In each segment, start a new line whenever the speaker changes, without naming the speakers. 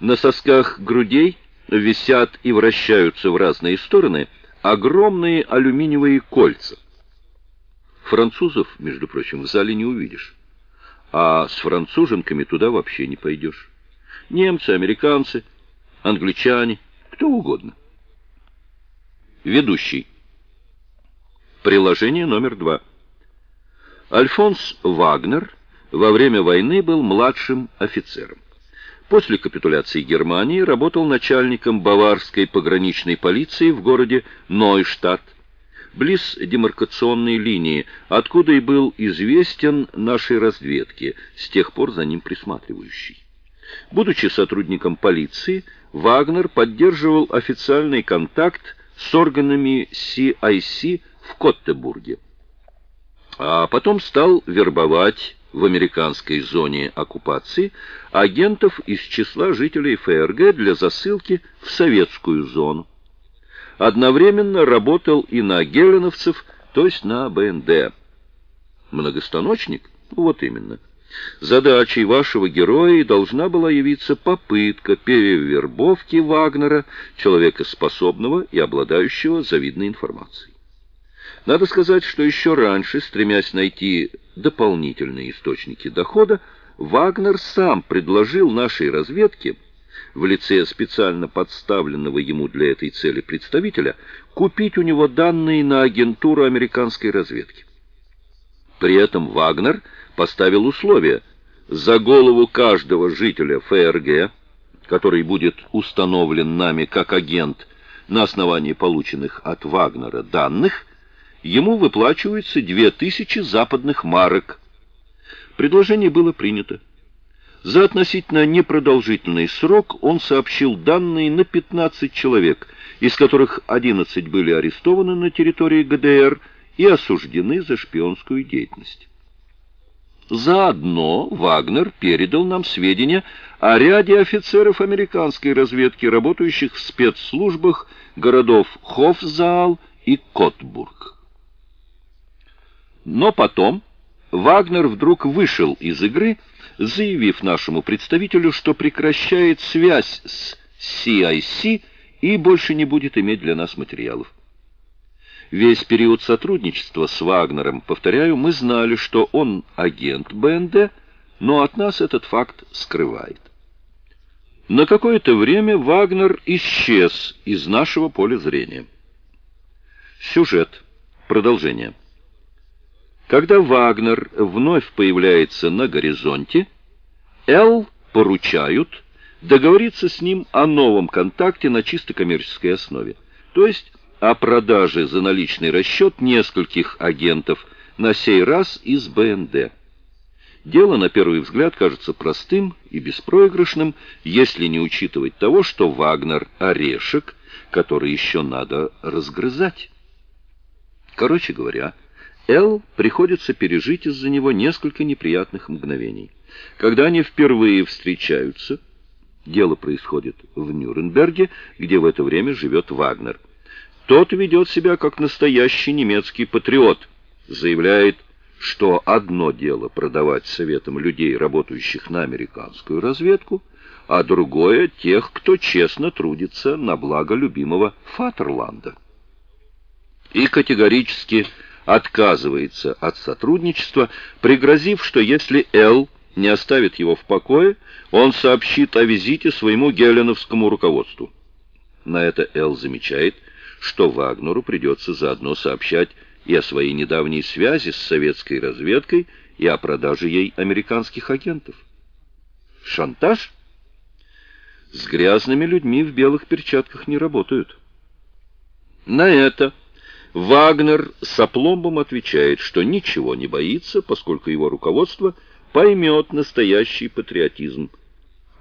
На сосках грудей висят и вращаются в разные стороны огромные алюминиевые кольца. Французов, между прочим, в зале не увидишь. А с француженками туда вообще не пойдешь. Немцы, американцы, англичане, кто угодно. Ведущий. Приложение номер два. Альфонс Вагнер во время войны был младшим офицером. После капитуляции Германии работал начальником баварской пограничной полиции в городе Нойштадт, близ демаркационной линии, откуда и был известен нашей разведке, с тех пор за ним присматривающий. Будучи сотрудником полиции, Вагнер поддерживал официальный контакт с органами CIC в Коттебурге. А потом стал вербовать в американской зоне оккупации агентов из числа жителей ФРГ для засылки в советскую зону. Одновременно работал и на геленовцев, то есть на БНД. Многостаночник? Вот именно. Задачей вашего героя должна была явиться попытка перевербовки Вагнера, человека способного и обладающего завидной информацией. Надо сказать, что еще раньше, стремясь найти дополнительные источники дохода, Вагнер сам предложил нашей разведке в лице специально подставленного ему для этой цели представителя купить у него данные на агентуру американской разведки. При этом Вагнер поставил условие за голову каждого жителя ФРГ, который будет установлен нами как агент на основании полученных от Вагнера данных, ему выплачивается две тысячи западных марок. Предложение было принято. За относительно непродолжительный срок он сообщил данные на 15 человек, из которых 11 были арестованы на территории ГДР и осуждены за шпионскую деятельность. Заодно Вагнер передал нам сведения о ряде офицеров американской разведки, работающих в спецслужбах городов Хофзаал и Котбург. Но потом Вагнер вдруг вышел из игры, заявив нашему представителю, что прекращает связь с CIC и больше не будет иметь для нас материалов. Весь период сотрудничества с Вагнером, повторяю, мы знали, что он агент БНД, но от нас этот факт скрывает. На какое-то время Вагнер исчез из нашего поля зрения. Сюжет. Продолжение. Когда Вагнер вновь появляется на горизонте, Эл поручают договориться с ним о новом контакте на чисто коммерческой основе, то есть о продаже за наличный расчет нескольких агентов, на сей раз из БНД. Дело, на первый взгляд, кажется простым и беспроигрышным, если не учитывать того, что Вагнер — орешек, который еще надо разгрызать. Короче говоря, Эл приходится пережить из-за него несколько неприятных мгновений. Когда они впервые встречаются, дело происходит в Нюрнберге, где в это время живет Вагнер. Тот ведет себя как настоящий немецкий патриот, заявляет, что одно дело продавать советам людей, работающих на американскую разведку, а другое — тех, кто честно трудится на благо любимого Фатерланда. И категорически отказывается от сотрудничества, пригрозив, что если Эл не оставит его в покое, он сообщит о визите своему геленовскому руководству. На это Эл замечает, что Вагнеру придется заодно сообщать и о своей недавней связи с советской разведкой, и о продаже ей американских агентов. Шантаж? С грязными людьми в белых перчатках не работают. На это Вагнер с опломбом отвечает, что ничего не боится, поскольку его руководство поймет настоящий патриотизм.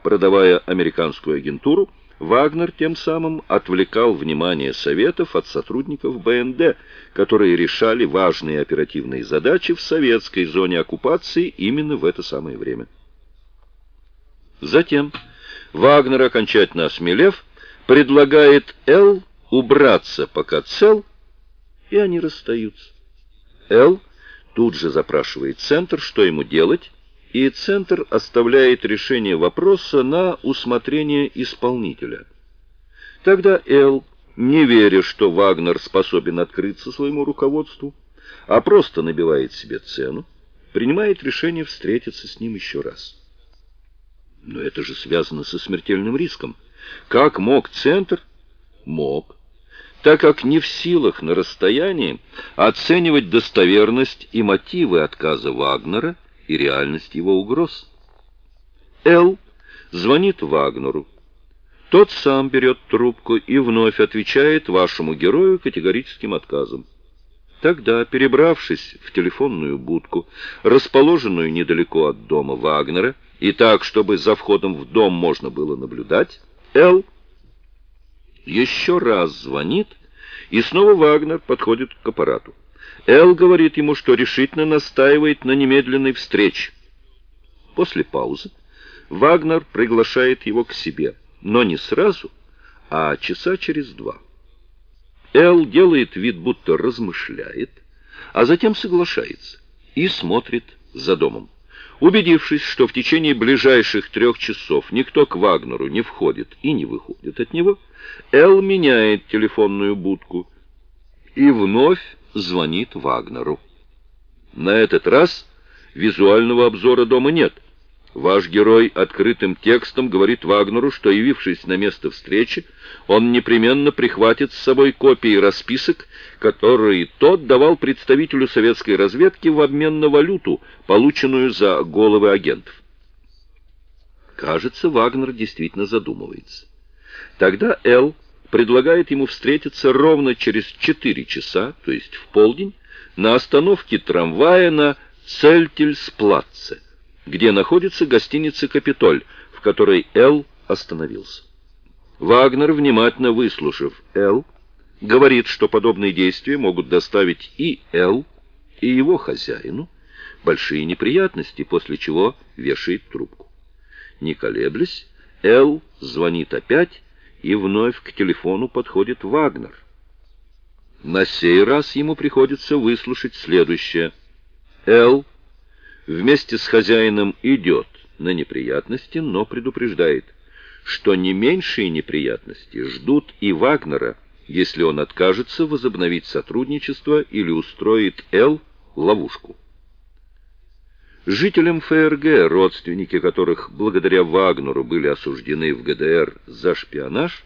Продавая американскую агентуру, Вагнер тем самым отвлекал внимание Советов от сотрудников БНД, которые решали важные оперативные задачи в советской зоне оккупации именно в это самое время. Затем Вагнер, окончательно осмелев, предлагает Л убраться, пока цел, и они расстаются. Эл тут же запрашивает центр, что ему делать, и Центр оставляет решение вопроса на усмотрение исполнителя. Тогда Л, не веря, что Вагнер способен открыться своему руководству, а просто набивает себе цену, принимает решение встретиться с ним еще раз. Но это же связано со смертельным риском. Как мог Центр? Мог. Так как не в силах на расстоянии оценивать достоверность и мотивы отказа Вагнера и реальность его угроз. Л звонит Вагнеру. Тот сам берет трубку и вновь отвечает вашему герою категорическим отказом. Тогда, перебравшись в телефонную будку, расположенную недалеко от дома Вагнера, и так, чтобы за входом в дом можно было наблюдать, Л. еще раз звонит, и снова Вагнер подходит к аппарату. Л говорит ему, что решительно настаивает на немедленной встрече. После паузы Вагнер приглашает его к себе, но не сразу, а часа через два. Эл делает вид, будто размышляет, а затем соглашается и смотрит за домом. Убедившись, что в течение ближайших трех часов никто к Вагнеру не входит и не выходит от него, Эл меняет телефонную будку и вновь звонит Вагнеру. На этот раз визуального обзора дома нет — Ваш герой открытым текстом говорит Вагнеру, что, явившись на место встречи, он непременно прихватит с собой копии расписок, которые тот давал представителю советской разведки в обмен на валюту, полученную за головы агентов. Кажется, Вагнер действительно задумывается. Тогда Л предлагает ему встретиться ровно через 4 часа, то есть в полдень, на остановке трамвая на Цельтельсплатце где находится гостиница «Капитоль», в которой Л. остановился. Вагнер, внимательно выслушав Л., говорит, что подобные действия могут доставить и Л., и его хозяину большие неприятности, после чего вешает трубку. Не колеблясь, Л. звонит опять, и вновь к телефону подходит Вагнер. На сей раз ему приходится выслушать следующее. Л вместе с хозяином идет на неприятности, но предупреждает, что не меньшие неприятности ждут и Вагнера, если он откажется возобновить сотрудничество или устроит Л ловушку. Жителям ФРГ, родственники которых благодаря Вагнеру были осуждены в ГДР за шпионаж,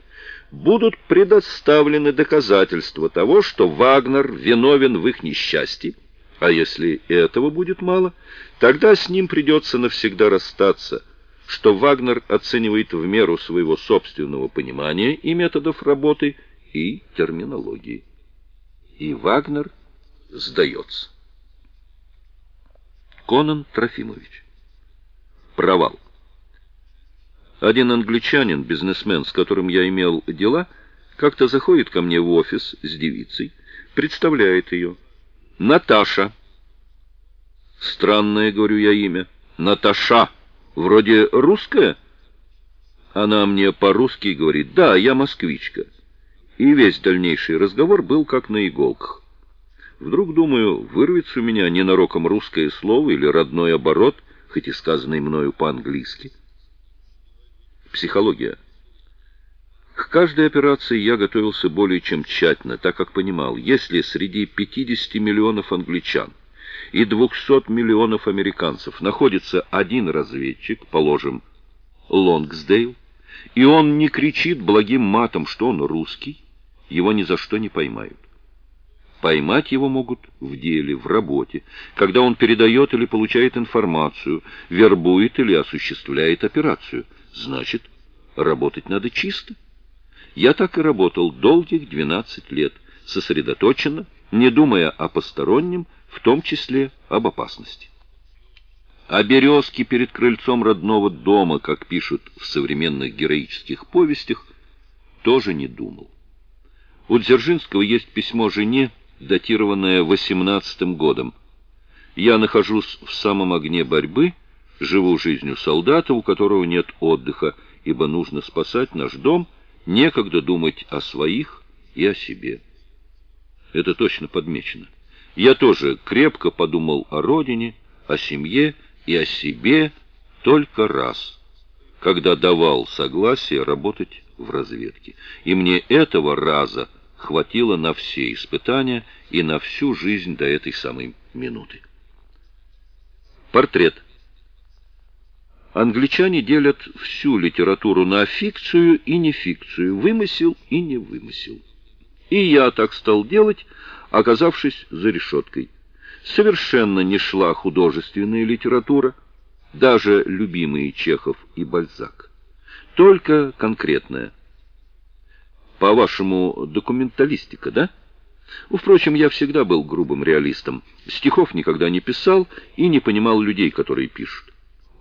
будут предоставлены доказательства того, что Вагнер виновен в их несчастье, а если этого будет мало, тогда с ним придется навсегда расстаться, что Вагнер оценивает в меру своего собственного понимания и методов работы, и терминологии. И Вагнер сдается. Конан Трофимович. Провал. Один англичанин, бизнесмен, с которым я имел дела, как-то заходит ко мне в офис с девицей, представляет ее. Наташа. Странное, говорю я, имя. Наташа. Вроде русская? Она мне по-русски говорит, да, я москвичка. И весь дальнейший разговор был как на иголках. Вдруг, думаю, вырвется у меня ненароком русское слово или родной оборот, хоть и сказанный мною по-английски. Психология. К каждой операции я готовился более чем тщательно, так как понимал, если среди 50 миллионов англичан и 200 миллионов американцев находится один разведчик, положим, Лонгсдейл, и он не кричит благим матом, что он русский, его ни за что не поймают. Поймать его могут в деле, в работе, когда он передает или получает информацию, вербует или осуществляет операцию. Значит, работать надо чисто. Я так и работал долгих 12 лет, сосредоточенно, не думая о постороннем, в том числе об опасности. О березке перед крыльцом родного дома, как пишут в современных героических повестях, тоже не думал. У Дзержинского есть письмо жене, датированное 18 годом. «Я нахожусь в самом огне борьбы, живу жизнью солдата, у которого нет отдыха, ибо нужно спасать наш дом», Некогда думать о своих и о себе. Это точно подмечено. Я тоже крепко подумал о родине, о семье, и о себе только раз, когда давал согласие работать в разведке. И мне этого раза хватило на все испытания и на всю жизнь до этой самой минуты. Портрет. Англичане делят всю литературу на фикцию и нефикцию, вымысел и не вымысел. И я так стал делать, оказавшись за решеткой. Совершенно не шла художественная литература, даже любимые Чехов и Бальзак. Только конкретная. По-вашему, документалистика, да? Впрочем, я всегда был грубым реалистом. Стихов никогда не писал и не понимал людей, которые пишут.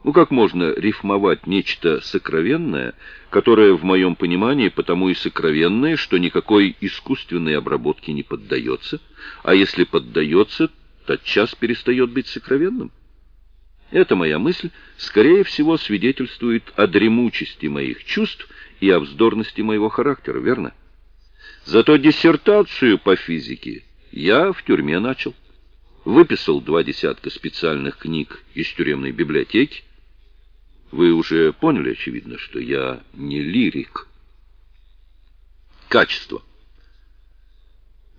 Ну как можно рифмовать нечто сокровенное, которое в моем понимании потому и сокровенное, что никакой искусственной обработке не поддается, а если поддается, тотчас перестает быть сокровенным? Эта моя мысль, скорее всего, свидетельствует о дремучести моих чувств и о вздорности моего характера, верно? Зато диссертацию по физике я в тюрьме начал. Выписал два десятка специальных книг из тюремной библиотеки, вы уже поняли, очевидно, что я не лирик. Качество.